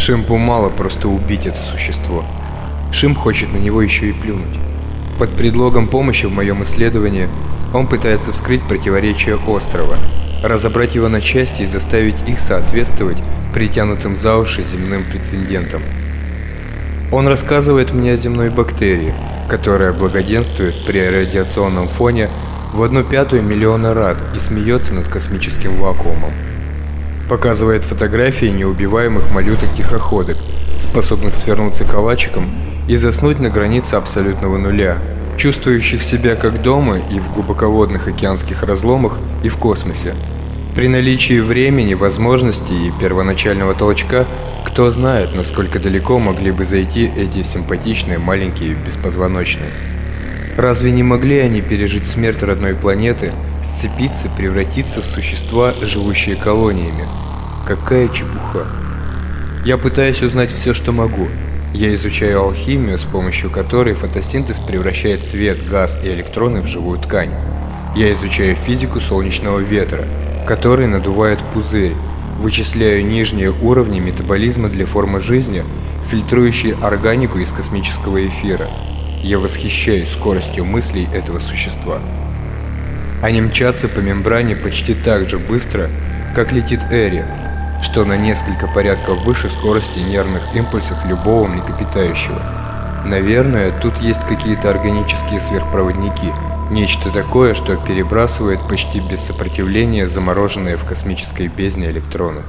Шимпу мало просто убить это существо. Шимп хочет на него еще и плюнуть. Под предлогом помощи в моем исследовании он пытается вскрыть противоречия острова, разобрать его на части и заставить их соответствовать притянутым за уши земным прецедентам. Он рассказывает мне о земной бактерии, которая благоденствует при радиационном фоне в одну пятую миллиона рад и смеется над космическим вакуумом. Показывает фотографии неубиваемых малюток-тихоходок, способных свернуться калачиком и заснуть на границе абсолютного нуля, чувствующих себя как дома и в глубоководных океанских разломах, и в космосе. При наличии времени, возможностей и первоначального толчка, кто знает, насколько далеко могли бы зайти эти симпатичные маленькие беспозвоночные. Разве не могли они пережить смерть родной планеты, сцепиться, превратиться в существа, живущие колониями? Какая чепуха. Я пытаюсь узнать все, что могу. Я изучаю алхимию, с помощью которой фотосинтез превращает свет, газ и электроны в живую ткань. Я изучаю физику солнечного ветра, который надувает пузырь, вычисляю нижние уровни метаболизма для формы жизни, фильтрующие органику из космического эфира. Я восхищаюсь скоростью мыслей этого существа. Они мчатся по мембране почти так же быстро, как летит Эри, что на несколько порядков выше скорости нервных импульсов любого млекопитающего. Наверное, тут есть какие-то органические сверхпроводники – Нечто такое, что перебрасывает почти без сопротивления замороженные в космической бездне электроны.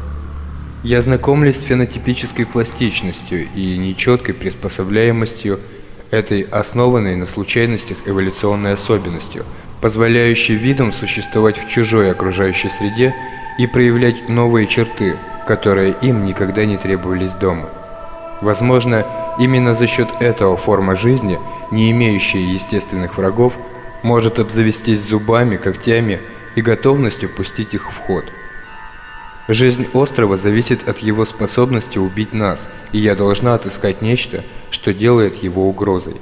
Я знакомлюсь с фенотипической пластичностью и нечеткой приспособляемостью этой основанной на случайностях эволюционной особенностью, позволяющей видам существовать в чужой окружающей среде и проявлять новые черты, которые им никогда не требовались дома. Возможно, именно за счет этого форма жизни, не имеющая естественных врагов, может обзавестись зубами, когтями и готовностью пустить их в ход. Жизнь острова зависит от его способности убить нас, и я должна отыскать нечто, что делает его угрозой.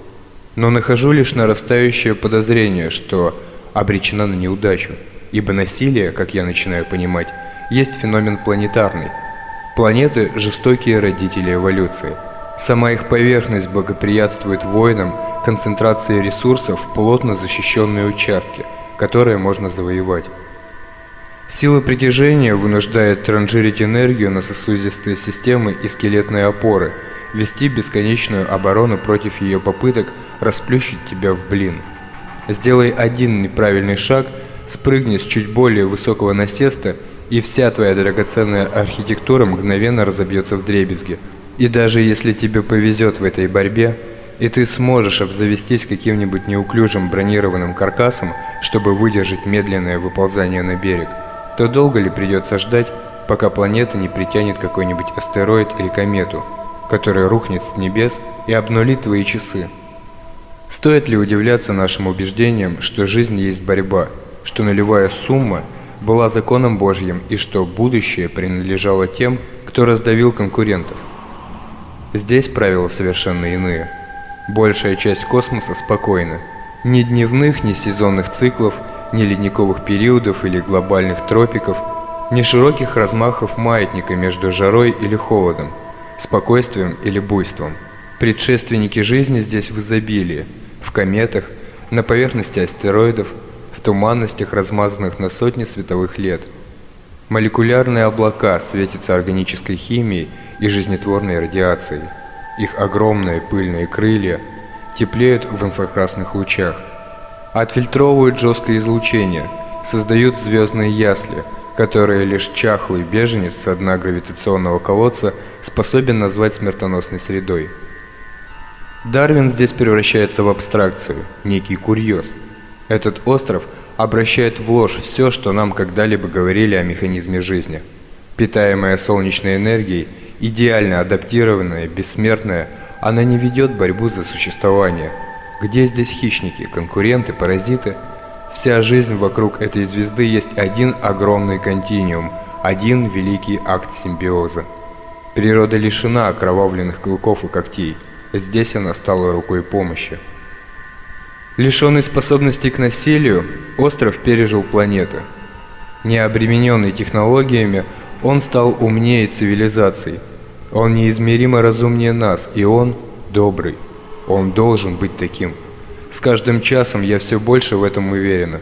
Но нахожу лишь нарастающее подозрение, что обречена на неудачу, ибо насилие, как я начинаю понимать, есть феномен планетарный. Планеты – жестокие родители эволюции. Сама их поверхность благоприятствует войнам концентрации ресурсов в плотно защищенные участки, которые можно завоевать. Сила притяжения вынуждает транжирить энергию на сосудистые системы и скелетные опоры, вести бесконечную оборону против ее попыток расплющить тебя в блин. Сделай один неправильный шаг, спрыгни с чуть более высокого насеста, и вся твоя драгоценная архитектура мгновенно разобьется в дребезги. И даже если тебе повезет в этой борьбе, и ты сможешь обзавестись каким-нибудь неуклюжим бронированным каркасом, чтобы выдержать медленное выползание на берег, то долго ли придется ждать, пока планета не притянет какой-нибудь астероид или комету, который рухнет с небес и обнулит твои часы? Стоит ли удивляться нашим убеждениям, что жизнь есть борьба, что нулевая сумма была законом Божьим и что будущее принадлежало тем, кто раздавил конкурентов? Здесь правила совершенно иные – Большая часть космоса спокойна. Ни дневных, ни сезонных циклов, ни ледниковых периодов или глобальных тропиков, ни широких размахов маятника между жарой или холодом, спокойствием или буйством. Предшественники жизни здесь в изобилии, в кометах, на поверхности астероидов, в туманностях, размазанных на сотни световых лет. Молекулярные облака светятся органической химией и жизнетворной радиацией. Их огромные пыльные крылья теплеют в инфракрасных лучах, отфильтровывают жесткое излучение, создают звездные ясли, которые лишь чахлый беженец со дна гравитационного колодца способен назвать смертоносной средой. Дарвин здесь превращается в абстракцию, некий курьез. Этот остров обращает в ложь все, что нам когда-либо говорили о механизме жизни. Питаемая солнечной энергией – идеально адаптированная, бессмертная, она не ведет борьбу за существование. Где здесь хищники, конкуренты, паразиты? Вся жизнь вокруг этой звезды есть один огромный континуум, один великий акт симбиоза. Природа лишена окровавленных клыков и когтей. Здесь она стала рукой помощи. Лишенный способностей к насилию, остров пережил планету. Не обремененный технологиями, он стал умнее цивилизаций. Он неизмеримо разумнее нас, и он добрый. Он должен быть таким. С каждым часом я все больше в этом уверена.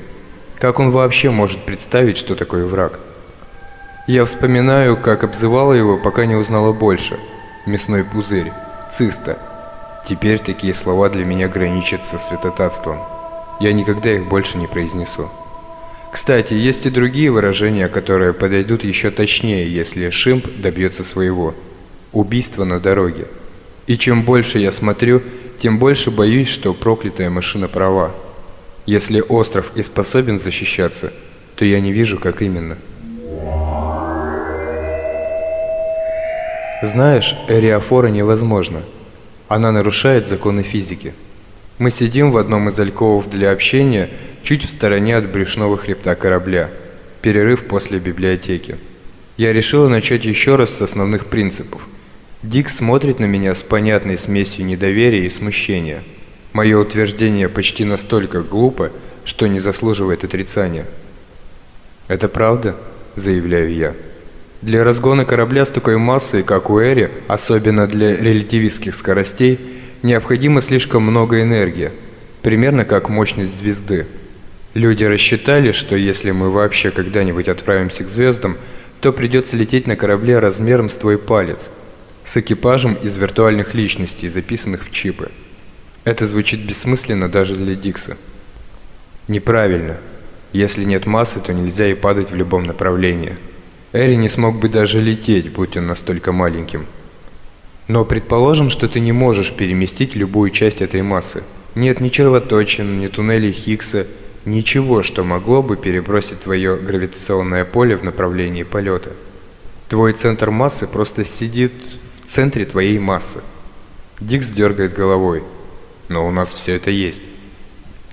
Как он вообще может представить, что такое враг? Я вспоминаю, как обзывала его, пока не узнала больше. Мясной пузырь, циста. Теперь такие слова для меня граничат со святотатством. Я никогда их больше не произнесу. Кстати, есть и другие выражения, которые подойдут еще точнее, если Шимп добьется своего. Убийство на дороге. И чем больше я смотрю, тем больше боюсь, что проклятая машина права. Если остров и способен защищаться, то я не вижу, как именно. Знаешь, эриофора невозможно. Она нарушает законы физики. Мы сидим в одном из альковов для общения, чуть в стороне от брюшного хребта корабля. Перерыв после библиотеки. Я решила начать еще раз с основных принципов. Дик смотрит на меня с понятной смесью недоверия и смущения. Мое утверждение почти настолько глупо, что не заслуживает отрицания. «Это правда?» – заявляю я. Для разгона корабля с такой массой, как у Эри, особенно для релятивистских скоростей, необходимо слишком много энергии, примерно как мощность звезды. Люди рассчитали, что если мы вообще когда-нибудь отправимся к звездам, то придется лететь на корабле размером с твой палец, с экипажем из виртуальных личностей, записанных в чипы. Это звучит бессмысленно даже для Дикса. Неправильно. Если нет массы, то нельзя и падать в любом направлении. Эри не смог бы даже лететь, будь он настолько маленьким. Но предположим, что ты не можешь переместить любую часть этой массы. Нет ни червоточин, ни туннелей Хиггса, Ничего, что могло бы перебросить твое гравитационное поле в направлении полета. Твой центр массы просто сидит в центре твоей массы. Дикс дергает головой. Но у нас все это есть.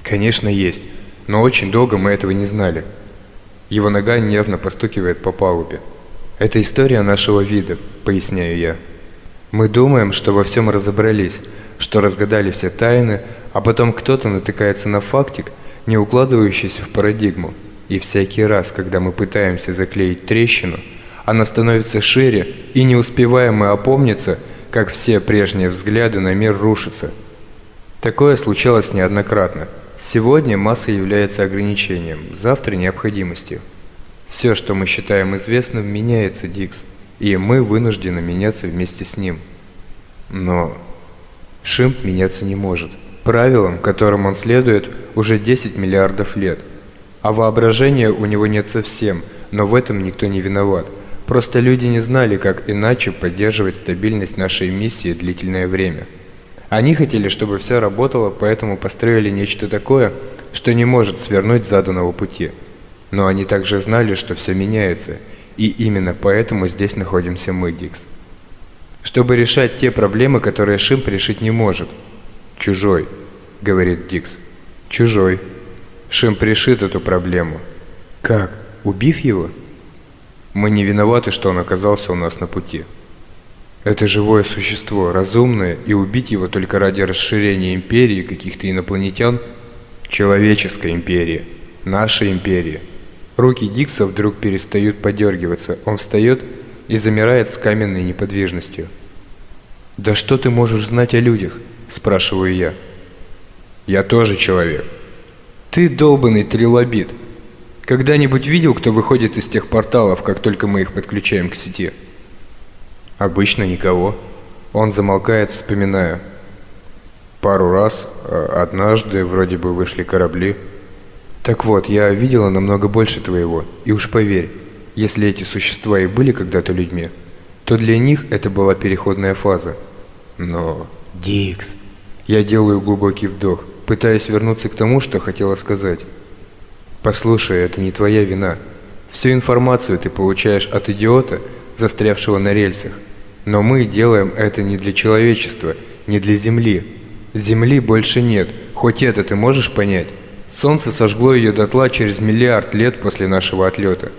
Конечно, есть. Но очень долго мы этого не знали. Его нога нервно постукивает по палубе. Это история нашего вида, поясняю я. Мы думаем, что во всем разобрались, что разгадали все тайны, а потом кто-то натыкается на фактик – не укладывающийся в парадигму, и всякий раз, когда мы пытаемся заклеить трещину, она становится шире, и не успеваем мы опомниться, как все прежние взгляды на мир рушатся. Такое случалось неоднократно. Сегодня масса является ограничением, завтра необходимостью. Все, что мы считаем известным, меняется, Дикс, и мы вынуждены меняться вместе с ним. Но Шимп меняться не может правилам, которым он следует уже 10 миллиардов лет. А воображения у него нет совсем, но в этом никто не виноват. Просто люди не знали, как иначе поддерживать стабильность нашей миссии длительное время. Они хотели, чтобы все работало, поэтому построили нечто такое, что не может свернуть заданного пути. Но они также знали, что все меняется, и именно поэтому здесь находимся мы, Дикс. Чтобы решать те проблемы, которые Шимп решить не может – «Чужой», — говорит Дикс. «Чужой». Шим решит эту проблему. «Как? Убив его?» «Мы не виноваты, что он оказался у нас на пути». Это живое существо, разумное, и убить его только ради расширения империи каких-то инопланетян – человеческая империя, наша империя. Руки Дикса вдруг перестают подергиваться, он встает и замирает с каменной неподвижностью. «Да что ты можешь знать о людях?» спрашиваю я. Я тоже человек. Ты долбанный трилобит. Когда-нибудь видел, кто выходит из тех порталов, как только мы их подключаем к сети? Обычно никого. Он замолкает, вспоминая. Пару раз, а однажды вроде бы вышли корабли. Так вот, я видела намного больше твоего, и уж поверь, если эти существа и были когда-то людьми, то для них это была переходная фаза. Но... Дикс, я делаю глубокий вдох, пытаясь вернуться к тому, что хотела сказать. Послушай, это не твоя вина. Всю информацию ты получаешь от идиота, застрявшего на рельсах. Но мы делаем это не для человечества, не для Земли. Земли больше нет, хоть это ты можешь понять. Солнце сожгло ее дотла через миллиард лет после нашего отлета.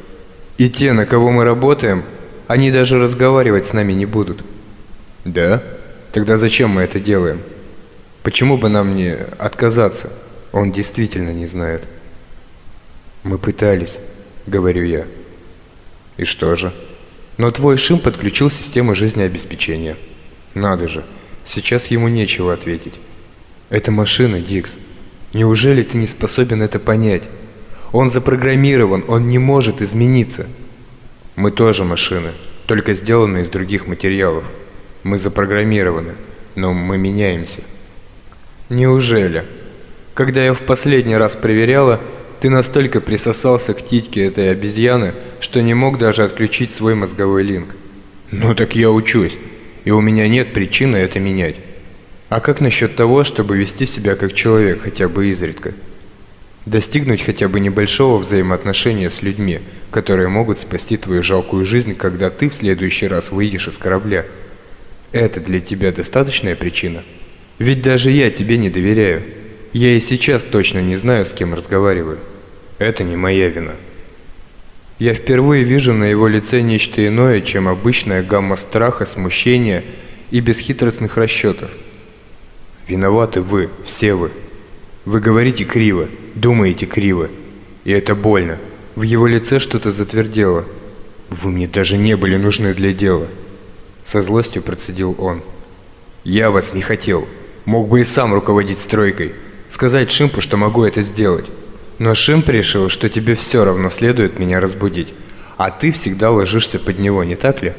И те, на кого мы работаем, они даже разговаривать с нами не будут. Да? Тогда зачем мы это делаем? Почему бы нам не отказаться? Он действительно не знает. Мы пытались, говорю я. И что же? Но твой Шим подключил систему жизнеобеспечения. Надо же, сейчас ему нечего ответить. Это машина, Дикс. Неужели ты не способен это понять? Он запрограммирован, он не может измениться. Мы тоже машины, только сделаны из других материалов. Мы запрограммированы, но мы меняемся. Неужели? Когда я в последний раз проверяла, ты настолько присосался к титьке этой обезьяны, что не мог даже отключить свой мозговой линк. Ну так я учусь, и у меня нет причины это менять. А как насчет того, чтобы вести себя как человек хотя бы изредка? Достигнуть хотя бы небольшого взаимоотношения с людьми, которые могут спасти твою жалкую жизнь, когда ты в следующий раз выйдешь из корабля. Это для тебя достаточная причина? Ведь даже я тебе не доверяю. Я и сейчас точно не знаю, с кем разговариваю. Это не моя вина. Я впервые вижу на его лице нечто иное, чем обычная гамма страха, смущения и бесхитростных расчетов. Виноваты вы, все вы. Вы говорите криво, думаете криво. И это больно. В его лице что-то затвердело. Вы мне даже не были нужны для дела. Со злостью процедил он. Я вас не хотел. Мог бы и сам руководить стройкой. Сказать Шимпу, что могу это сделать. Но Шимп решил, что тебе все равно следует меня разбудить, а ты всегда ложишься под него, не так ли?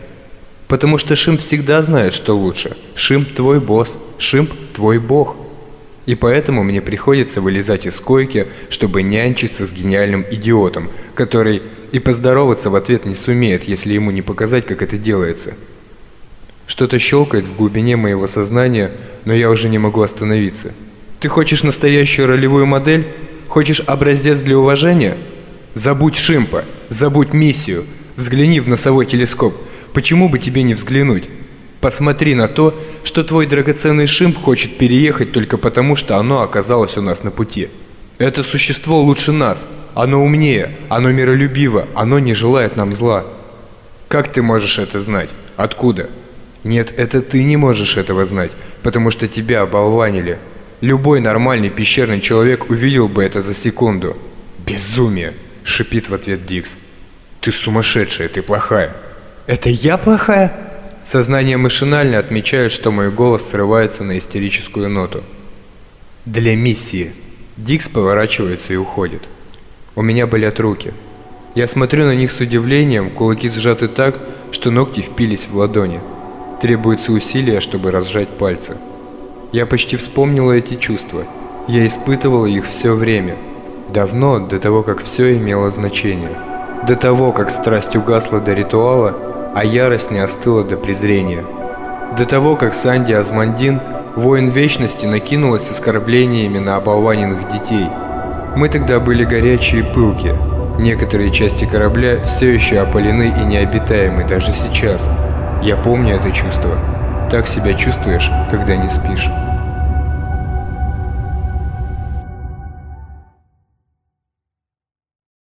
Потому что Шимп всегда знает, что лучше. Шимп твой босс, Шимп твой бог. И поэтому мне приходится вылезать из койки, чтобы нянчиться с гениальным идиотом, который и поздороваться в ответ не сумеет, если ему не показать, как это делается. Что-то щелкает в глубине моего сознания, но я уже не могу остановиться. Ты хочешь настоящую ролевую модель? Хочешь образец для уважения? Забудь Шимпа, забудь миссию, взгляни в носовой телескоп. Почему бы тебе не взглянуть? Посмотри на то, что твой драгоценный Шимп хочет переехать только потому, что оно оказалось у нас на пути. Это существо лучше нас, оно умнее, оно миролюбиво, оно не желает нам зла. Как ты можешь это знать? Откуда? Нет, это ты не можешь этого знать, потому что тебя оболванили. Любой нормальный пещерный человек увидел бы это за секунду. «Безумие!» – шипит в ответ Дикс. «Ты сумасшедшая, ты плохая!» «Это я плохая?» Сознание машинально отмечает, что мой голос срывается на истерическую ноту. «Для миссии!» Дикс поворачивается и уходит. У меня болят руки. Я смотрю на них с удивлением, кулаки сжаты так, что ногти впились в ладони. Требуется усилие, чтобы разжать пальцы. Я почти вспомнила эти чувства. Я испытывала их все время. Давно, до того, как все имело значение. До того, как страсть угасла до ритуала, а ярость не остыла до презрения. До того, как Санди Азмандин, воин вечности, накинулась с оскорблениями на оболваненных детей. Мы тогда были горячие пылки. Некоторые части корабля все еще опалены и необитаемы даже сейчас. Я помню это чувство. Так себя чувствуешь, когда не спишь.